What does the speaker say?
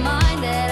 mind that